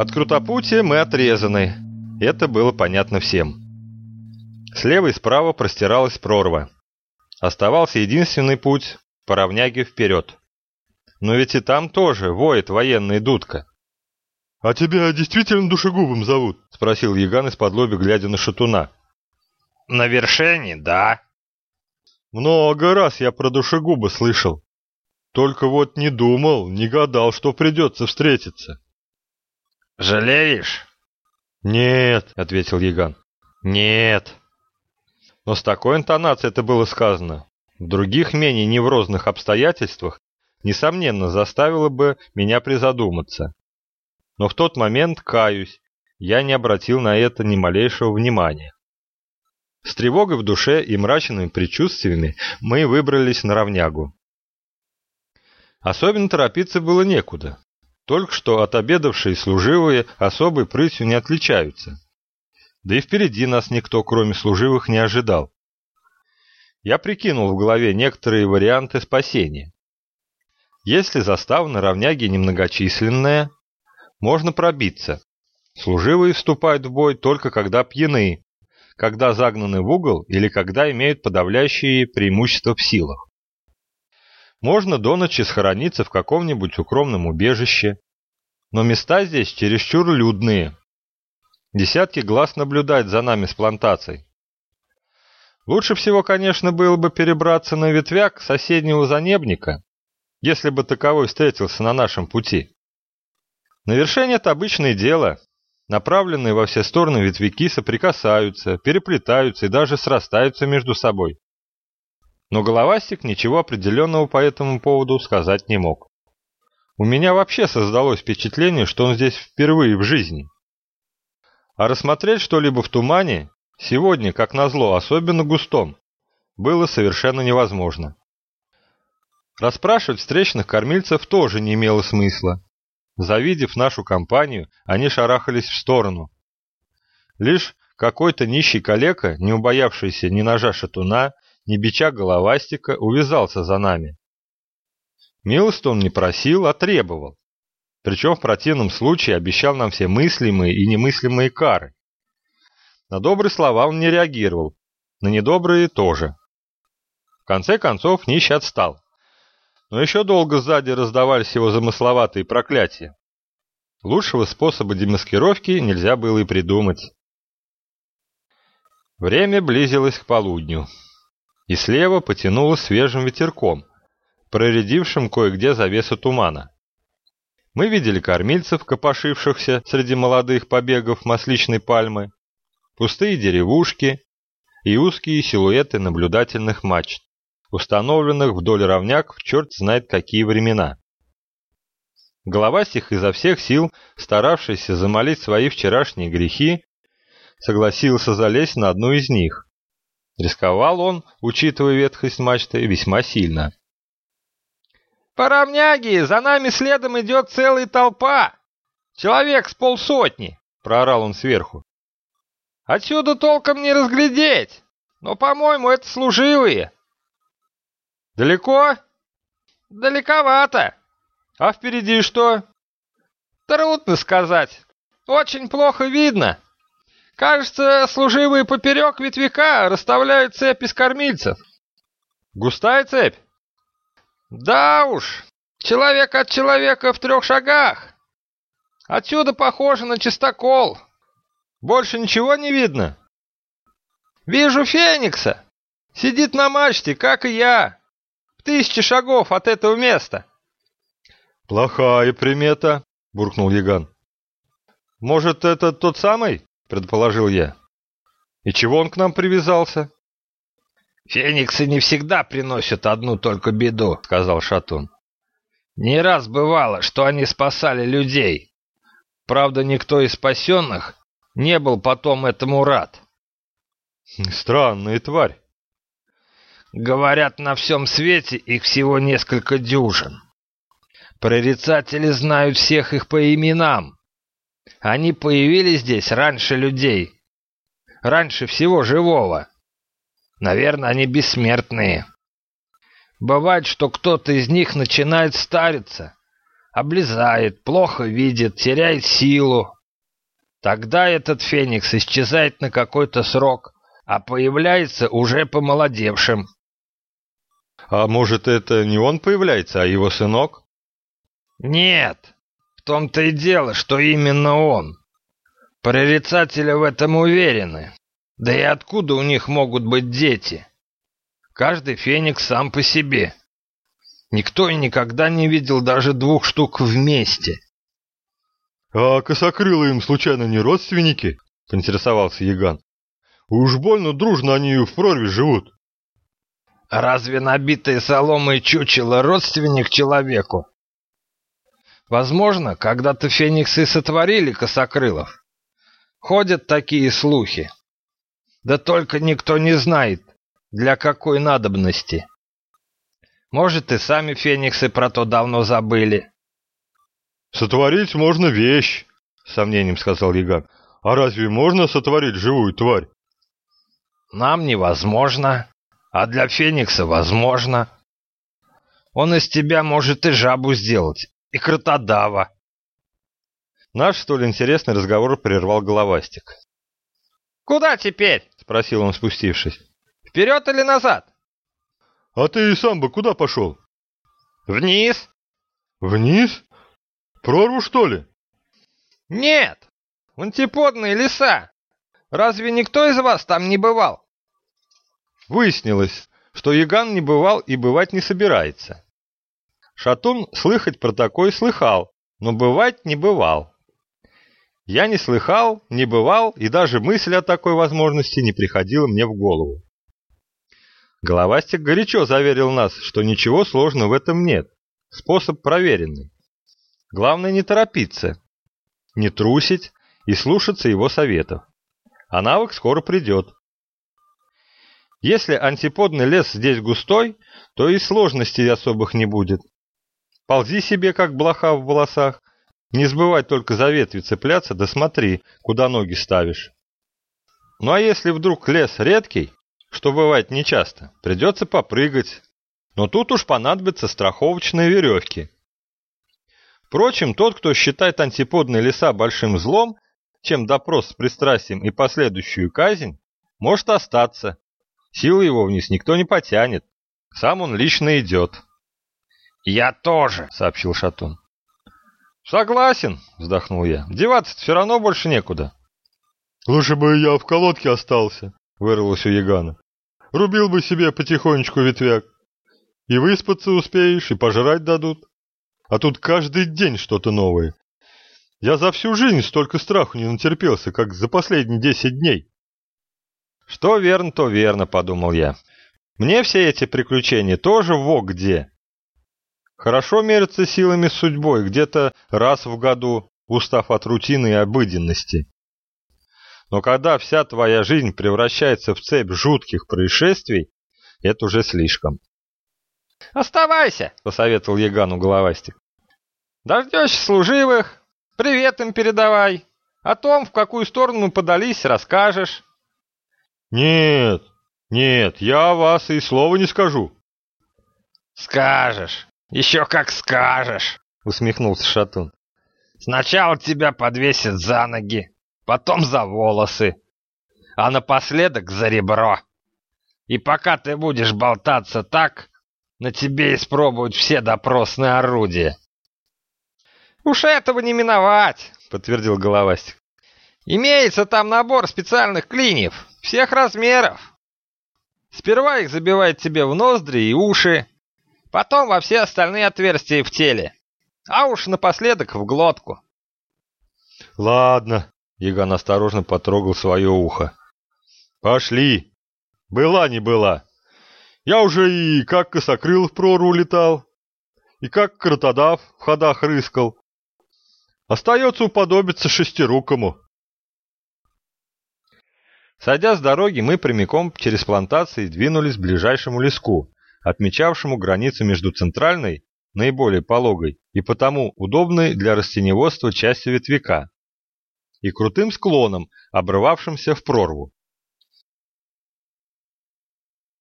От Крутопутия мы отрезаны. Это было понятно всем. Слева и справа простиралась прорва. Оставался единственный путь – по равняге вперед. Но ведь и там тоже воет военная дудка. «А тебя действительно душегубом зовут?» – спросил Яган из-под лоби, глядя на шатуна. «На вершине, да». «Много раз я про душегуба слышал. Только вот не думал, не гадал, что придется встретиться». «Жалеешь?» «Нет», — ответил Яган. «Нет». Но с такой интонацией это было сказано. В других менее неврозных обстоятельствах, несомненно, заставило бы меня призадуматься. Но в тот момент, каюсь, я не обратил на это ни малейшего внимания. С тревогой в душе и мрачными предчувствиями мы выбрались на равнягу. Особенно торопиться было некуда. Только что отобедавшие служивые особой прытью не отличаются. Да и впереди нас никто, кроме служивых, не ожидал. Я прикинул в голове некоторые варианты спасения. Если застава на равняге немногочисленная, можно пробиться. Служивые вступают в бой только когда пьяны, когда загнаны в угол или когда имеют подавляющие преимущества в силах. Можно до ночи схорониться в каком-нибудь укромном убежище, но места здесь чересчур людные. Десятки глаз наблюдают за нами с плантацией. Лучше всего, конечно, было бы перебраться на ветвяк соседнего занебника, если бы таковой встретился на нашем пути. На вершине это обычное дело. Направленные во все стороны ветвяки соприкасаются, переплетаются и даже срастаются между собой. Но Головастик ничего определенного по этому поводу сказать не мог. У меня вообще создалось впечатление, что он здесь впервые в жизни. А рассмотреть что-либо в тумане, сегодня, как назло, особенно густом, было совершенно невозможно. Расспрашивать встречных кормильцев тоже не имело смысла. Завидев нашу компанию, они шарахались в сторону. Лишь какой-то нищий калека, не убоявшийся ни ножа шатуна, ни бича головастика, увязался за нами. Милость он не просил, а требовал. Причем в противном случае обещал нам все мыслимые и немыслимые кары. На добрые слова он не реагировал, на недобрые тоже. В конце концов нищий отстал. Но еще долго сзади раздавались его замысловатые проклятия. Лучшего способа демаскировки нельзя было и придумать. Время близилось к полудню, и слева потянуло свежим ветерком, проредившим кое-где завесу тумана. Мы видели кормильцев, копошившихся среди молодых побегов масличной пальмы, пустые деревушки и узкие силуэты наблюдательных мачт установленных вдоль равняк в черт знает какие времена. Головастик изо всех сил, старавшийся замолить свои вчерашние грехи, согласился залезть на одну из них. Рисковал он, учитывая ветхость мачты, весьма сильно. «Поравняги, за нами следом идет целая толпа! Человек с полсотни!» — проорал он сверху. «Отсюда толком не разглядеть, но, по-моему, это служивые!» Далеко? Далековато. А впереди что? Трудно сказать. Очень плохо видно. Кажется, служивые поперек ветвяка расставляют цепь из кормильцев. Густая цепь? Да уж, человек от человека в трех шагах. Отсюда похоже на чистокол. Больше ничего не видно. Вижу Феникса. Сидит на мачте, как и я. В тысячи шагов от этого места. Плохая примета, буркнул Яган. Может, это тот самый? Предположил я. И чего он к нам привязался? Фениксы не всегда приносят одну только беду, сказал Шатун. Не раз бывало, что они спасали людей. Правда, никто из спасенных не был потом этому рад. Странная тварь. Говорят, на всем свете их всего несколько дюжин. Прорицатели знают всех их по именам. Они появились здесь раньше людей. Раньше всего живого. Наверное, они бессмертные. Бывает, что кто-то из них начинает стариться, облезает, плохо видит, теряет силу. Тогда этот феникс исчезает на какой-то срок, а появляется уже помолодевшим. А может, это не он появляется, а его сынок? Нет, в том-то и дело, что именно он. Прорицатели в этом уверены. Да и откуда у них могут быть дети? Каждый феникс сам по себе. Никто и никогда не видел даже двух штук вместе. «А косокрылые им случайно не родственники?» — поинтересовался Яган. «Уж больно дружно они в прорве живут». «Разве набитые соломой чучело родственник человеку?» «Возможно, когда-то фениксы сотворили косокрылов. Ходят такие слухи. Да только никто не знает, для какой надобности. Может, и сами фениксы про то давно забыли. «Сотворить можно вещь», — с сомнением сказал Яган. «А разве можно сотворить живую тварь?» «Нам невозможно, а для феникса возможно. Он из тебя может и жабу сделать, и кротодава». Наш столь интересный разговор прервал головастик. «Куда теперь?» — спросил он, спустившись. «Вперед или назад?» «А ты и сам бы куда пошел?» «Вниз». «Вниз? Прорву, что ли?» «Нет, антиподные леса. Разве никто из вас там не бывал?» Выяснилось, что Яган не бывал и бывать не собирается. Шатун слыхать про такой слыхал, но бывать не бывал. Я не слыхал, не бывал, и даже мысль о такой возможности не приходила мне в голову. Головастик горячо заверил нас, что ничего сложного в этом нет. Способ проверенный. Главное не торопиться, не трусить и слушаться его советов. А навык скоро придет. Если антиподный лес здесь густой, то и сложностей особых не будет. Ползи себе, как блоха в волосах. Не забывай только за ветви цепляться, да смотри, куда ноги ставишь. Ну а если вдруг лес редкий, что бывает нечасто, придется попрыгать. Но тут уж понадобятся страховочные веревки. Впрочем, тот, кто считает антиподные леса большим злом, чем допрос с пристрастием и последующую казнь, может остаться. Силы его вниз никто не потянет. Сам он лично идет. «Я тоже», — сообщил Шатун. «Согласен», — вздохнул я. «Деваться все равно больше некуда». «Лучше бы я в колодке остался», — вырвалось у Ягана. Рубил бы себе потихонечку ветвяк. И выспаться успеешь, и пожрать дадут. А тут каждый день что-то новое. Я за всю жизнь столько страху не натерпелся, как за последние десять дней. Что верно, то верно, подумал я. Мне все эти приключения тоже во где. Хорошо мерятся силами судьбой, где-то раз в году, устав от рутины и обыденности. Но когда вся твоя жизнь превращается в цепь жутких происшествий, это уже слишком. «Оставайся!» — посоветовал Ягану головастик. «Дождешься служивых, привет им передавай. О том, в какую сторону мы подались, расскажешь». «Нет, нет, я вас и слова не скажу». «Скажешь, еще как скажешь!» — усмехнулся Шатун. «Сначала тебя подвесят за ноги, потом за волосы, а напоследок за ребро. И пока ты будешь болтаться так, на тебе испробуют все допросные орудия. «Уж этого не миновать», — подтвердил Головастик. «Имеется там набор специальных клиньев, всех размеров. Сперва их забивают тебе в ноздри и уши, потом во все остальные отверстия в теле, а уж напоследок в глотку». «Ладно», Яган осторожно потрогал свое ухо. «Пошли! Была не была. Я уже и как косокрыл в прорву летал, и как кротодав в ходах рыскал. Остается уподобиться шестирукому». Сойдя с дороги, мы прямиком через плантации двинулись к ближайшему леску, отмечавшему границу между центральной, наиболее пологой и потому удобной для растениеводства частью ветвяка, и крутым склоном, обрывавшимся в прорву.